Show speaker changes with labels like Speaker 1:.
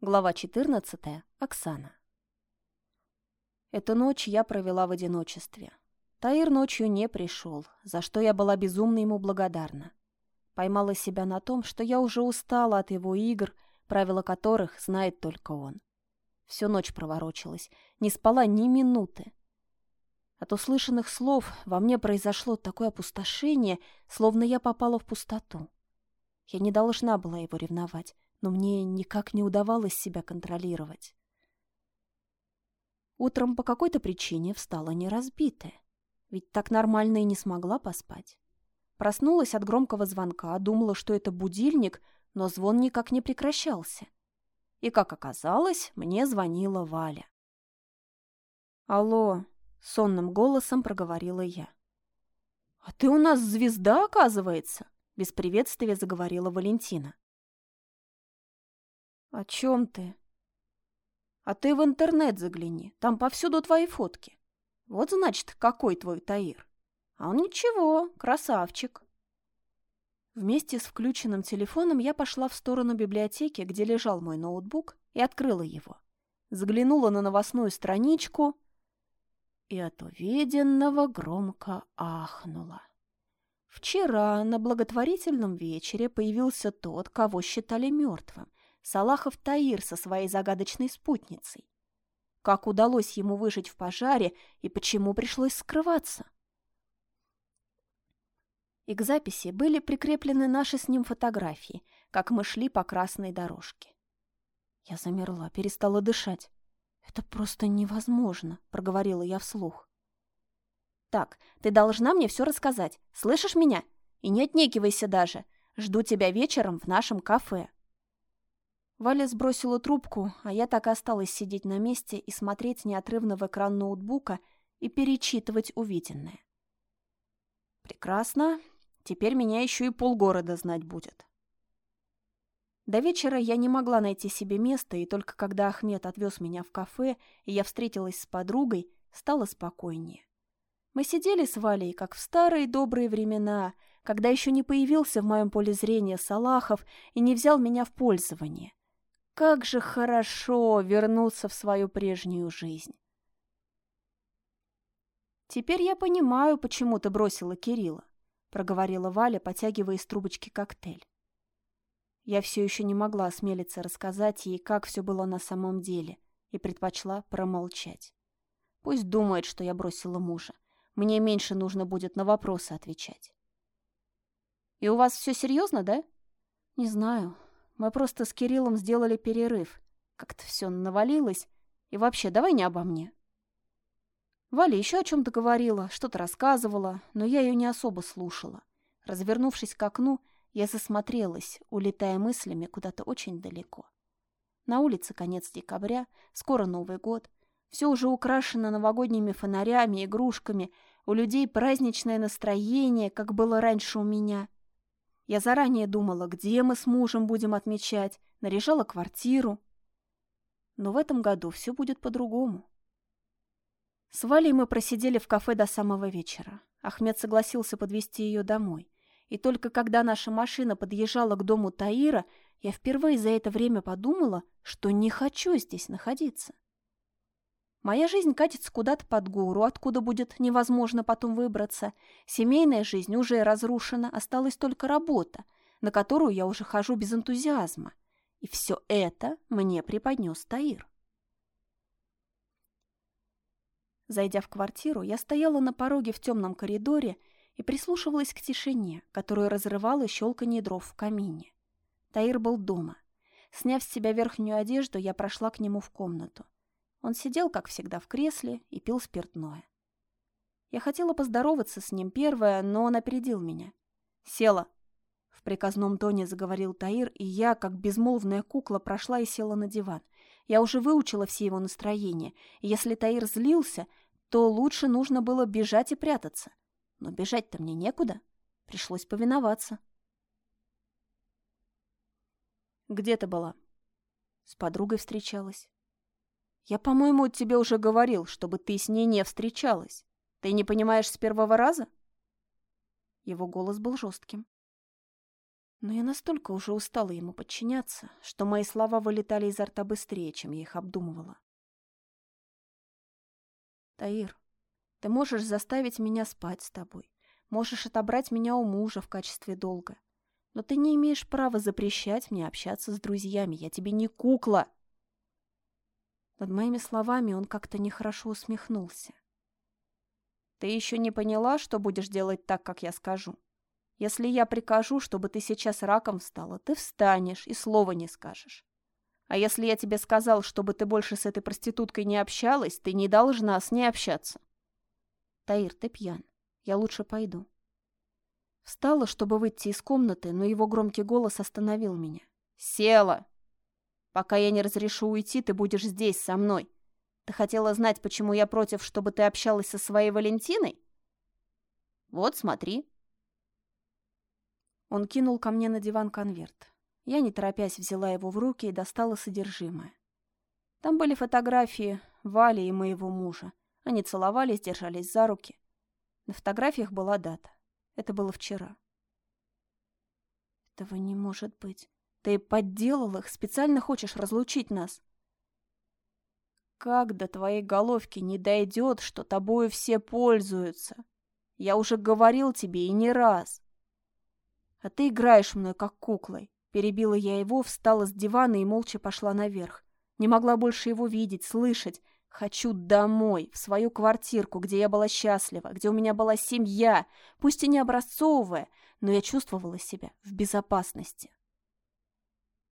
Speaker 1: Глава 14. Оксана. Эту ночь я провела в одиночестве. Таир ночью не пришел, за что я была безумно ему благодарна. Поймала себя на том, что я уже устала от его игр, правила которых знает только он. Всю ночь проворочилась, не спала ни минуты. От услышанных слов во мне произошло такое опустошение, словно я попала в пустоту. Я не должна была его ревновать, но мне никак не удавалось себя контролировать. Утром по какой-то причине встала неразбитая, ведь так нормально и не смогла поспать. Проснулась от громкого звонка, думала, что это будильник, но звон никак не прекращался. И, как оказалось, мне звонила Валя. «Алло», — сонным голосом проговорила я. «А ты у нас звезда, оказывается?» — без приветствия заговорила Валентина. «О чем ты?» «А ты в интернет загляни, там повсюду твои фотки. Вот, значит, какой твой Таир. А он ничего, красавчик». Вместе с включенным телефоном я пошла в сторону библиотеки, где лежал мой ноутбук, и открыла его. Заглянула на новостную страничку и от увиденного громко ахнула. Вчера на благотворительном вечере появился тот, кого считали мертвым, Салахов Таир со своей загадочной спутницей. Как удалось ему выжить в пожаре и почему пришлось скрываться? И к записи были прикреплены наши с ним фотографии, как мы шли по красной дорожке. Я замерла, перестала дышать. «Это просто невозможно», — проговорила я вслух. «Так, ты должна мне все рассказать. Слышишь меня? И не отнекивайся даже. Жду тебя вечером в нашем кафе». Валя сбросила трубку, а я так и осталась сидеть на месте и смотреть неотрывно в экран ноутбука и перечитывать увиденное. Прекрасно. Теперь меня еще и полгорода знать будет. До вечера я не могла найти себе места, и только когда Ахмед отвез меня в кафе, и я встретилась с подругой, стало спокойнее. Мы сидели с Валей, как в старые добрые времена, когда еще не появился в моем поле зрения Салахов и не взял меня в пользование. Как же хорошо вернуться в свою прежнюю жизнь. «Теперь я понимаю, почему ты бросила Кирилла», — проговорила Валя, потягивая из трубочки коктейль. Я все еще не могла осмелиться рассказать ей, как все было на самом деле, и предпочла промолчать. Пусть думает, что я бросила мужа. Мне меньше нужно будет на вопросы отвечать. «И у вас все серьезно, да?» «Не знаю. Мы просто с Кириллом сделали перерыв. Как-то все навалилось. И вообще, давай не обо мне. Валя еще о чем-то говорила, что-то рассказывала, но я ее не особо слушала. Развернувшись к окну, я засмотрелась, улетая мыслями куда-то очень далеко. На улице конец декабря, скоро Новый год. Все уже украшено новогодними фонарями, игрушками. У людей праздничное настроение, как было раньше у меня. Я заранее думала, где мы с мужем будем отмечать, наряжала квартиру. Но в этом году все будет по-другому. С Валей мы просидели в кафе до самого вечера. Ахмед согласился подвезти ее домой. И только когда наша машина подъезжала к дому Таира, я впервые за это время подумала, что не хочу здесь находиться. Моя жизнь катится куда-то под гору, откуда будет невозможно потом выбраться. Семейная жизнь уже разрушена, осталась только работа, на которую я уже хожу без энтузиазма. И все это мне преподнес Таир. Зайдя в квартиру, я стояла на пороге в темном коридоре и прислушивалась к тишине, которую разрывало щелканье дров в камине. Таир был дома. Сняв с себя верхнюю одежду, я прошла к нему в комнату. Он сидел, как всегда, в кресле и пил спиртное. Я хотела поздороваться с ним первая, но он опередил меня. «Села!» В приказном тоне заговорил Таир, и я, как безмолвная кукла, прошла и села на диван. Я уже выучила все его настроения, и если Таир злился, то лучше нужно было бежать и прятаться. Но бежать-то мне некуда. Пришлось повиноваться. «Где ты была?» «С подругой встречалась». Я, по-моему, тебе уже говорил, чтобы ты с ней не встречалась. Ты не понимаешь с первого раза? Его голос был жестким. Но я настолько уже устала ему подчиняться, что мои слова вылетали изо рта быстрее, чем я их обдумывала. Таир, ты можешь заставить меня спать с тобой, можешь отобрать меня у мужа в качестве долга, но ты не имеешь права запрещать мне общаться с друзьями, я тебе не кукла. Над моими словами он как-то нехорошо усмехнулся. Ты еще не поняла, что будешь делать так, как я скажу? Если я прикажу, чтобы ты сейчас раком встала, ты встанешь и слова не скажешь. А если я тебе сказал, чтобы ты больше с этой проституткой не общалась, ты не должна с ней общаться. Таир, ты пьян. Я лучше пойду. Встала, чтобы выйти из комнаты, но его громкий голос остановил меня. Села. Пока я не разрешу уйти, ты будешь здесь со мной. Ты хотела знать, почему я против, чтобы ты общалась со своей Валентиной? Вот, смотри. Он кинул ко мне на диван конверт. Я, не торопясь, взяла его в руки и достала содержимое. Там были фотографии Вали и моего мужа. Они целовались, держались за руки. На фотографиях была дата. Это было вчера. Этого не может быть. Ты подделал их, специально хочешь разлучить нас. Как до твоей головки не дойдет, что тобою все пользуются? Я уже говорил тебе и не раз. А ты играешь мной, как куклой. Перебила я его, встала с дивана и молча пошла наверх. Не могла больше его видеть, слышать. Хочу домой, в свою квартирку, где я была счастлива, где у меня была семья, пусть и не образцовая, но я чувствовала себя в безопасности.